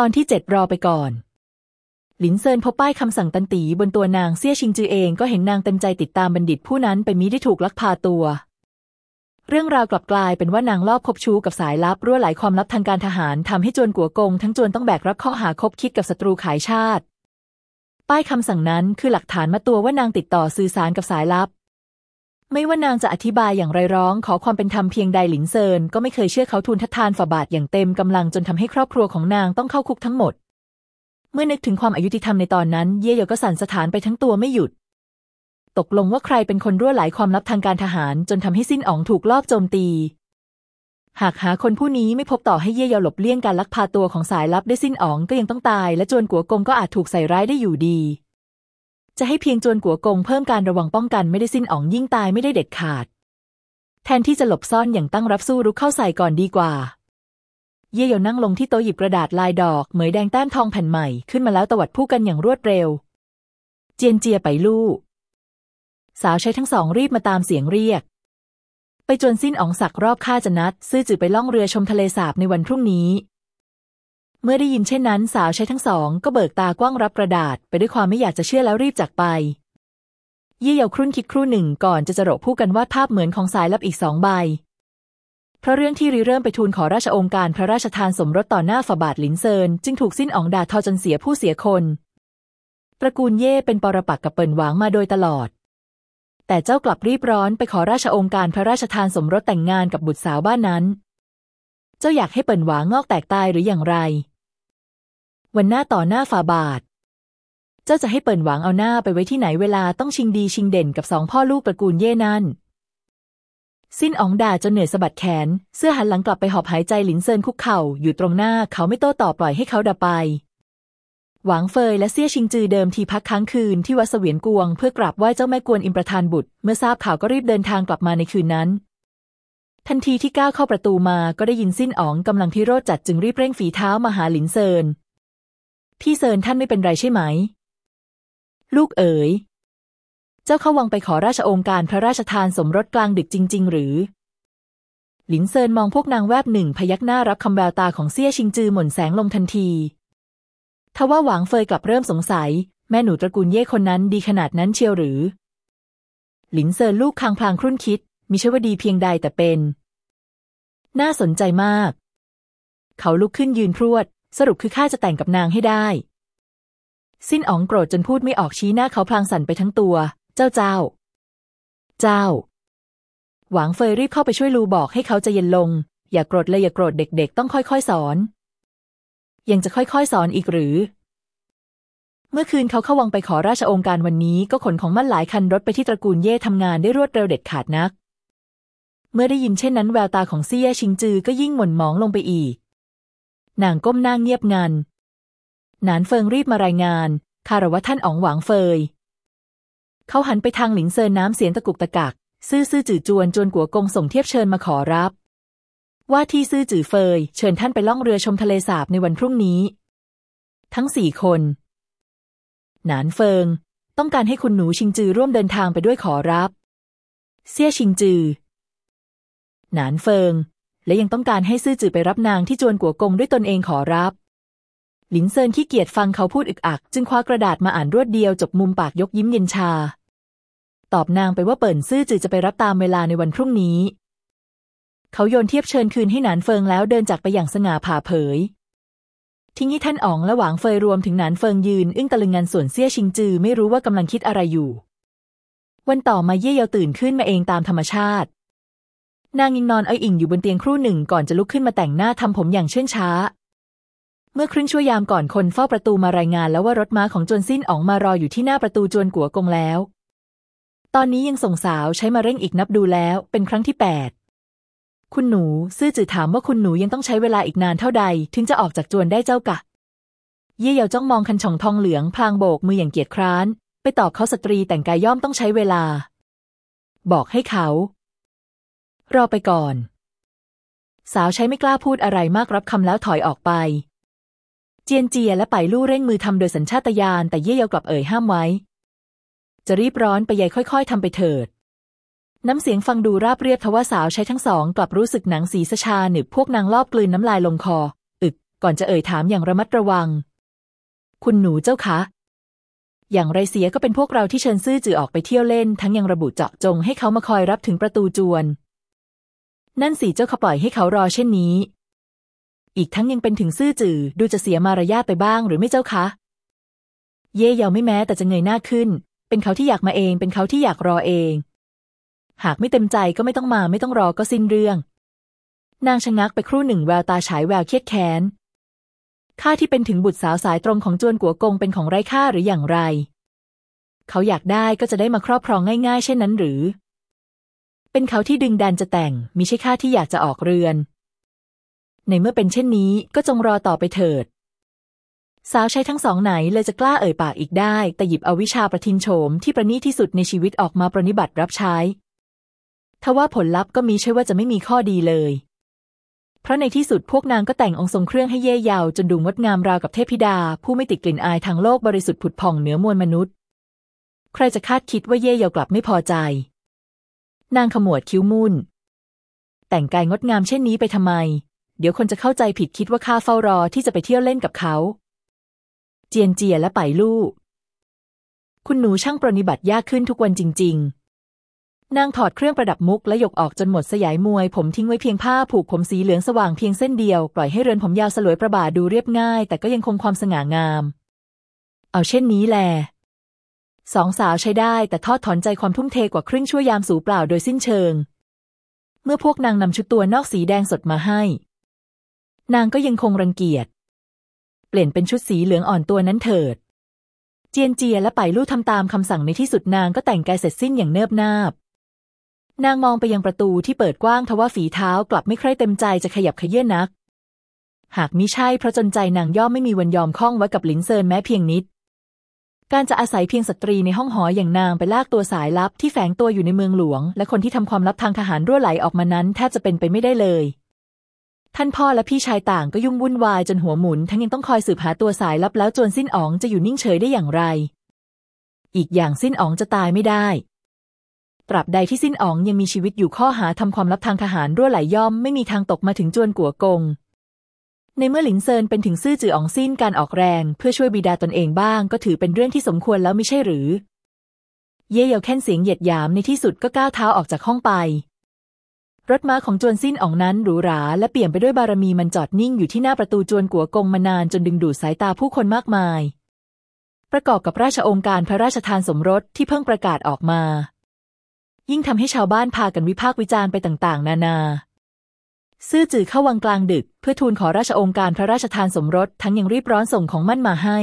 ตอนที่เจ็ดรอไปก่อน หลินเซินพบป้ายคำสั่งตันตีบนตัวนางเซี่ยชิงจือเองก็เห็นนางเต็มใจติดตามบัณฑิตผู้นั้นไปมิได้ถูกลักพาตัว เรื่องราวกลับกลายเป็นว่านางลอบคบชู้กับสายลับรั่วไหลความลับทางการทหารทำให้จวนกัวกงทั้งจวนต้องแบกรับข้อหาคบคิดกับศัตรูขายชาติ ป้ายคำสั่งนั้นคือหลักฐานมาตัวว่านางติดต่อสื่อสารกับสายลับ ไม่ว่านางจะอธิบายอย่างไรร้องขอความเป็นธรรมเพียงใดหลินเซินก็ไม่เคยเชื่อเขาทูลทัดทานฝ่าบาทอย่างเต็มกำลังจนทำให้ครอบครัวของนางต้องเข้าคุกทั้งหมด เมื่อนึกถึงความอายุติธรรมในตอนนั้น เย่เยก็สั่นสถานไปทั้งตัวไม่หยุด ตกลงว่าใครเป็นคนรั่วไหลความลับทางการทหารจนทำให้สิ้นอ๋องถูกลอบโจมตี หากหาคนผู้นี้ไม่พบต่อให้เย่เยาหลบเลี่ยงการลักพาตัวของสายลับได้สิ้นอ๋องก็ยังต้องตาย และจวนกัวกงก็อาจถูกใส่ร้ายได้อยู่ดี จะให้เพียงจวนกัวกงเพิ่มการระวังป้องกันไม่ได้สิ้นอ๋องยิ่งตายไม่ได้เด็ดขาด แทนที่จะหลบซ่อนอย่างตั้งรับสู้รุกเข้าใส่ก่อนดีกว่า เย่เยานั่งลงที่โต๊ะหยิบกระดาษลายดอกเหมยแดงแต้มทองแผ่นใหม่ขึ้นมาแล้วตวัดผู้กันอย่างรวดเร็ว เจียนเจียไปลู่ สาวใช้ทั้งสองรีบมาตามเสียงเรียก ไปจนสิ้นอ๋องศักรอบค่าจะนัด ซื่อจือไปล่องเรือชมทะเลสาบในวันพรุ่งนี้ เมื่อได้ยินเช่นนั้น สาวใช้ทั้งสอง ก็เบิกตากว้างรับกระดาษ ไปด้วยความไม่อยากจะเชื่อแล้วรีบจากไปเยี่เยาครุ่นคิดครู่หนึ่งก่อนจะจรกผู้กันวาดภาพเหมือนของสายลับอีกสองใบเพราะเรื่องที่ริเริ่มไปทูลขอราชองค์การพระราชทานสมรสต่อหน้าฝาบาทหลินเซิน จึงถูกสิ้นอ๋องด่าทอจนเสียผู้เสียคน ตระกูลเย่เป็นปรปักษ์กับเปิ่นหวางมาโดยตลอด แต่เจ้ากลับรีบร้อนไปขอราชองค์การพระราชทานสมรสแต่งงานกับบุตรสาวบ้านนั้น เจ้าอยากให้เปิ่นหวางงอกแตกตายหรืออย่างไร วันหน้าต่อหน้าฝาบาท เจ้าจะให้เปิ่นหวางเอาหน้าไปไว้ที่ไหนเวลาต้องชิงดีชิงเด่นกับสองพ่อลูกตระกูลเย่นั่น สิ้นอ๋องด่าจนเหนื่อยสะบัดแขน เสื้อหันหลังกลับไปหอบหายใจหลินเซินคุกเข่าอยู่ตรงหน้าเขาไม่โต้ตอบปล่อยให้เขาด่าไป หวางเฟยและเซี่ยชิงจือเดิมทีพักค้างคืนที่วัดเสวียนกวง เพื่อกราบไหว้เจ้าแม่กวนอิมประทานบุตร เมื่อทราบข่าวก็รีบเดินทางกลับมาในคืนนั้นทันทีที่ก้าวเข้าประตูมาก็ได้ยินสิ้นอ๋องกำลังพิโรธจัดจึงรีบเร่งฝีเท้ามาหาหลินเซิน พี่เซินท่านไม่เป็นไรใช่ไหม ลูกเอ๋ย เจ้าเข้าวังไปขอราชโองการพระราชทานสมรสกลางดึกจริง ๆ หรือ หลินเซินมองพวกนางแวบหนึ่งพยักหน้ารับคำแววตาของเซี่ยชิงจือหม่นแสงลงทันที ทว่าหวางเฟยกลับเริ่มสงสัย แม่หนูตระกูลเย่คนนั้นดีขนาดนั้นเชียวหรือ หลินเซินลูบคางพลางครุ่นคิด มิใช่ว่าดีเพียงใดแต่เป็น น่าสนใจมาก เขาลุกขึ้นยืนพรวด สรุปคือข้าจะแต่งกับนางให้ได้ สิ้นอ๋องโกรธจนพูดไม่ออกชี้หน้าเขาพลางสั่นไปทั้งตัว เจ้าเจ้า เจ้า หวางเฟยรีบเข้าไปช่วยลูบอกให้เขาใจเย็นลง อย่ากโกรธเลยอย่าโกรธเด็กๆ ต้องค่อยๆสอน ยังจะค่อยๆสอนอีกหรือ เมื่อคืนเขาเข้าวังไปขอราชองค์การวันนี้ก็ขนของมั่นหลายคันรถไปที่ตระกูลเย่ทำงานได้รวดเร็วเด็ดขาดนัก เมื่อได้ยินเช่นนั้นแววตาของเซี่ยชิงจือก็ยิ่งหม่นหมองลงไปอีก นางก้มหน้าเงียบงัน หนานเฟิงรีบมารายงาน คารวะท่านอ๋องหวางเฟย เขาหันไปทางหลิงเซินน้ำเสียงตะกุกตะกัก ซื่อซื่อจื่อจวนจวนกัวกงส่งเทียบเชิญมาขอรับ ว่าที่ซื่อจื่อเฟย เชิญท่านไปล่องเรือชมทะเลสาบในวันพรุ่งนี้ ทั้งสี่คน หนานเฟิง ต้องการให้คุณหนูชิงจือร่วมเดินทางไปด้วยขอรับเซี่ยชิงจือ หนานเฟิง และยังต้องการให้ซื่อจือไปรับนางที่จวนกัวกงด้วยตนเองขอรับ หลินเซินขี้เกียจฟังเขาพูดอึกอัก จึงคว้ากระดาษมาอ่านรวดเดียวจบมุมปากยกยิ้มเย็นชา ตอบนางไปว่าเปิ่นซื่อจือจะไปรับตามเวลาในวันพรุ่งนี้ เขาโยนเทียบเชิญคืนให้หนานเฟิงแล้วเดินจากไปอย่างสง่าผ่าเผยทิ้งให้ท่านอ๋องและหวางเฟยรวมถึงหนานเฟิงยืน อึ้งตะลึงงันส่วนเซี่ยชิงจือไม่รู้ว่ากำลังคิดอะไรอยู่ วันต่อมาเย่เยาตื่นขึ้นมาเองตามธรรมชาติ นางยังนอนเอาอิ่งอยู่บนเตียงครู่หนึ่งก่อนจะลุกขึ้นมาแต่งหน้าทำผมอย่างเชื่องช้า เมื่อครึ่งชั่วยามก่อนคนเฝ้าประตูมารายงานแล้วว่ารถม้าของจวนสิ้นอ๋องมารออยู่ที่หน้าประตูจวนกัวกงแล้ว ตอนนี้ยังส่งสาวใช้มาเร่งอีกนับดูแล้ว เป็นครั้งที่แปดคุณหนูซื่อจือถามว่าคุณหนูยังต้องใช้เวลาอีกนานเท่าใด ถึงจะออกจากจวนได้เจ้ากะ เย่เยาจ้องมองคันช่องทองเหลืองพลางโบกมืออย่างเกียจคร้าน ไปตอบเขาสตรีแต่งกายย่อมต้องใช้เวลา บอกให้เขา รอไปก่อน สาวใช้ไม่กล้าพูดอะไรมากรับคำแล้วถอยออกไป เจียนเจียและไปลู่เร่งมือทำโดยสัญชาตญาณแต่เย่เยากลับเอ่ยห้ามไว้ จะรีบร้อนไปใหญ่ค่อยๆทำไปเถิด น้ำเสียงฟังดูราบเรียบทว่าสาวใช้ทั้งสองกลับรู้สึกหนังสีสชาหนึบพวกนางลอบกลืนน้ำลายลงคอ อึก ก่อนจะเอ่ยถามอย่างระมัดระวัง คุณหนูเจ้าคะอย่างไรเสียก็เป็นพวกเราที่เชิญซื่อจือออกไปเที่ยวเล่น ทั้งยังระบุเจาะจงให้เขามาคอยรับถึงประตูจวน นั่นสิเจ้าขปล่อยให้เขารอเช่นนี้ อีกทั้งยังเป็นถึงซื่อจือดูจะเสียมารยาทไปบ้างหรือไม่เจ้าคะ เย่เยาไม่แม้แต่จะเงยหน้าขึ้น เป็นเขาที่อยากมาเอง เป็นเขาที่อยากรอเอง หากไม่เต็มใจก็ไม่ต้องมาไม่ต้องรอก็สิ้นเรื่อง นางชะงักไปครู่หนึ่งแววตาฉายแววเครียดแค้นข้าที่เป็นถึงบุตรสาวสายตรงของจวนกัวกงเป็นของไร้ค่าหรืออย่างไร เขาอยากได้ก็จะได้มาครอบครองง่าย ๆ เช่นนั้นหรือ เป็นเขาที่ดึงดันจะแต่งมิใช่ข้าที่อยากจะออกเรือน ในเมื่อเป็นเช่นนี้ก็จงรอต่อไปเถิด สาวใช้ทั้งสองไหนเลยจะกล้าเอ่ยปากอีกได้ แต่หยิบเอาวิชาประทินโฉมที่ประณีตที่สุดในชีวิตออกมาประนิบัติรับใช้ทว่าผลลัพธ์ก็มีใช่ว่าจะไม่มีข้อดีเลย เพราะในที่สุดพวกนางก็แต่งองค์ทรงเครื่องให้เย่เยาวจนดูงดงามราวกับเทพธิดา ผู้ไม่ติดกลิ่นอายทางโลกบริสุทธิ์ผุดผ่องเหนือมวลมนุษย์ ใครจะคาดคิดว่าเย่เยาวกลับไม่พอใจ นางขมวดคิ้วมุ่น แต่งกายงดงามเช่นนี้ไปทำไม เดี๋ยวคนจะเข้าใจผิดคิดว่าข้าเฝ้ารอที่จะไปเที่ยวเล่นกับเขา เจียนเจียและไปลู่คุณหนูช่างปรนิบัติยากขึ้นทุกวันจริง ๆ นางถอดเครื่องประดับมุกและยกออกจนหมดสยายมวย ผมทิ้งไว้เพียงผ้าผูกผมสีเหลืองสว่างเพียงเส้นเดียว ปล่อยให้เรือนผมยาวสลวยประบาดูเรียบง่าย แต่ก็ยังคงความสง่างาม เอาเช่นนี้แหละ สองสาวใช้ได้แต่ทอดถอนใจความทุ่มเทกว่าครึ่งชั่วยามสูเปล่าโดยสิ้นเชิง เมื่อพวกนางนำชุดตัวนอกสีแดงสดมาให้ นางก็ยังคงรังเกียจ เปลี่ยนเป็นชุดสีเหลืองอ่อนตัวนั้นเถิด เจียนเจียและไปลู่ทำตามคำสั่งในที่สุดนางก็แต่งกายเสร็จสิ้นอย่างเนิบนาบ นางมองไปยังประตูที่เปิดกว้างทว่าฝีเท้ากลับไม่ใคร่เต็มใจจะขยับขยื่นนัก หากมิใช่เพราะจนใจนางย่อมไม่มีวันยอมคล้องไว้กับหลินเซินแม้เพียงนิด การจะอาศัยเพียงสตรีในห้องหออย่างนางไปลากตัวสายลับที่แฝงตัวอยู่ในเมืองหลวง และคนที่ทำความลับทางทหารรั่วไหลออกมานั้นแทบจะเป็นไปไม่ได้เลย ท่านพ่อและพี่ชายต่างก็ยุ่งวุ่นวายจนหัวหมุน ทั้งยังต้องคอยสืบหาตัวสายลับแล้วจนสิ้นอ๋องจะอยู่นิ่งเฉยได้อย่างไร อีกอย่างสิ้นอ๋องจะตายไม่ได้ ตราบใดที่สิ้นอ๋องยังมีชีวิตอยู่ข้อหาทำความลับทางทหารรั่วไหลย่อมไม่มีทางตกมาถึงจวนกัวกง ในเมื่อหลินเซินเป็นถึงซื่อจืออองสิ้นการออกแรง เพื่อช่วยบิดาตนเองบ้าง ก็ถือเป็นเรื่องที่สมควรแล้วไม่ใช่หรือ เย่เยาแค่นเสียงเหยียดหยามในที่สุดก็ก้าวเท้าออกจากห้องไป รถม้าของจวนสิ้นอองนั้นหรูหราและเปี่ยมไปด้วยบารมีมันจอดนิ่งอยู่ที่หน้าประตูจวนกัวกงมานานจนดึงดูดสายตาผู้คนมากมาย ประกอบกับราชองค์การพระราชทานสมรสที่เพิ่งประกาศออกมา ยิ่งทำให้ชาวบ้านพากันวิพากษ์วิจารณ์ไปต่างๆ นานา ซื่อจือเข้าวังกลางดึก เพื่อทูลขอราชองค์การพระราชทานสมรส ทั้งยังรีบร้อนส่งของมั่นมาให้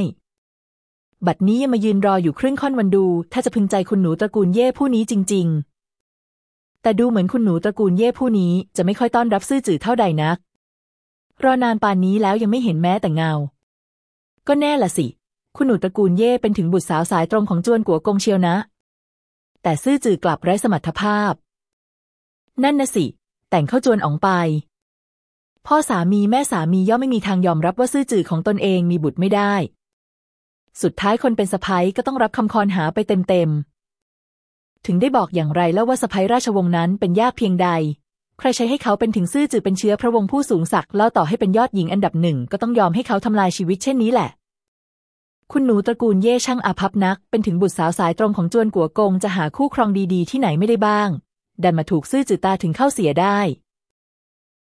บัดนี้ยังมายืนรออยู่ครึ่งค่อนวันดู ถ้าจะพึงใจคุณหนูตระกูลเย่ผู้นี้จริง ๆ แต่ดูเหมือนคุณหนูตระกูลเย่ผู้นี้จะไม่ค่อยต้อนรับซื่อจือเท่าใดนัก รอนานปานนี้แล้วยังไม่เห็นแม้แต่เงา ก็แน่ละสิ คุณหนูตระกูลเย่เป็นถึงบุตรสาวสายตรงของจวนกัวกงเชียวนะ แต่ซื่อจือกลับไร้สมรรถภาพ นั่นน่ะสิ แต่งเข้าจวนอองไป พ่อสามีแม่สามีย่อมไม่มีทางยอมรับว่าซื่อจือของตนเองมีบุตรไม่ได้ สุดท้ายคนเป็นสะพ้ยก็ต้องรับคำคอนหาไปเต็มๆ ถึงได้บอกอย่างไรแล้วว่าสะพ้ยราชวงศ์นั้นเป็นยากเพียงใด ใครใช้ให้เขาเป็นถึงซื่อจือเป็นเชื้อพระวงศ์ผู้สูงศักดิ์แล้วต่อให้เป็นยอดหญิงอันดับหนึ่งก็ต้องยอมให้เขาทำลายชีวิตเช่นนี้แหละคุณหนูตระกูลเย่ช่างอาภัพนัก เป็นถึงบุตรสาวสายตรงของจวนกัวกงจะหาคู่ครองดีๆ ที่ไหนไม่ได้บ้าง ดันมาถูกซื่อจือตาถึงเข้าเสียได้